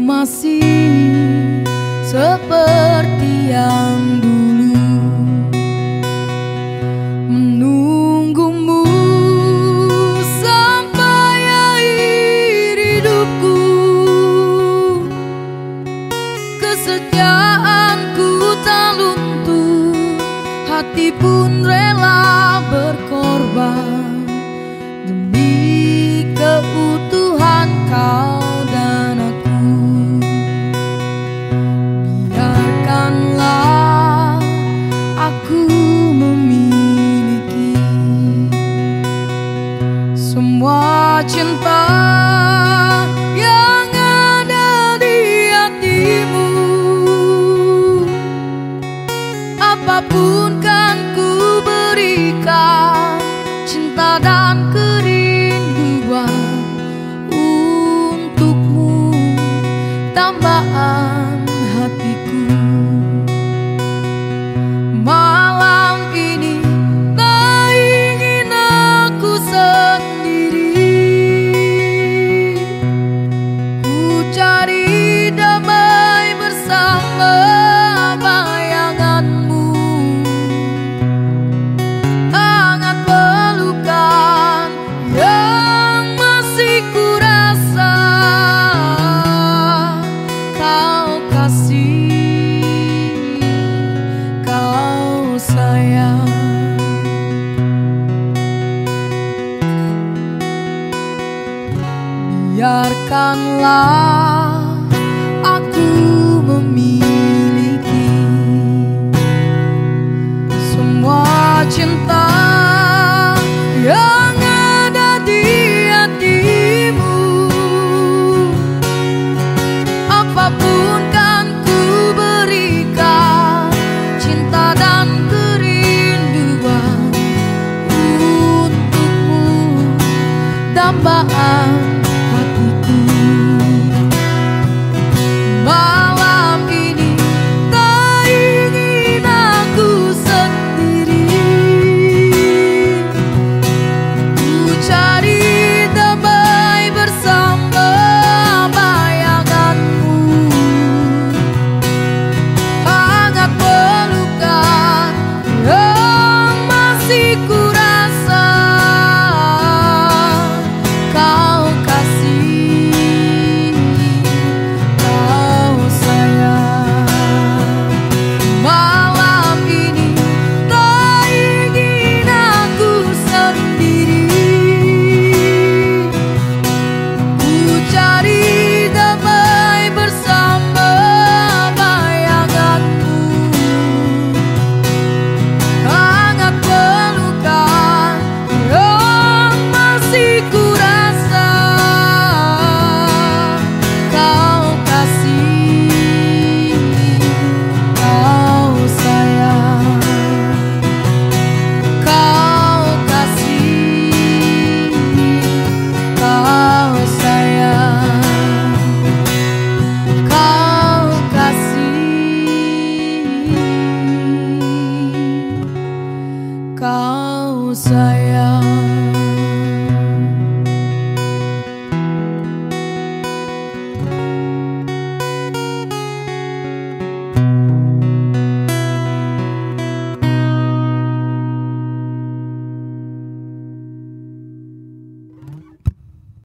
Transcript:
masih seperti yang dulu. Menunggumu sampai akhir hidupku. Kesetiaanku tak luntur Hati pun rela berkorban cinta yang ada di hatimu. Apa pun kan ku berikan Cinta dan kerinduan Biarkanlah aku memiliki semua cinta time I am.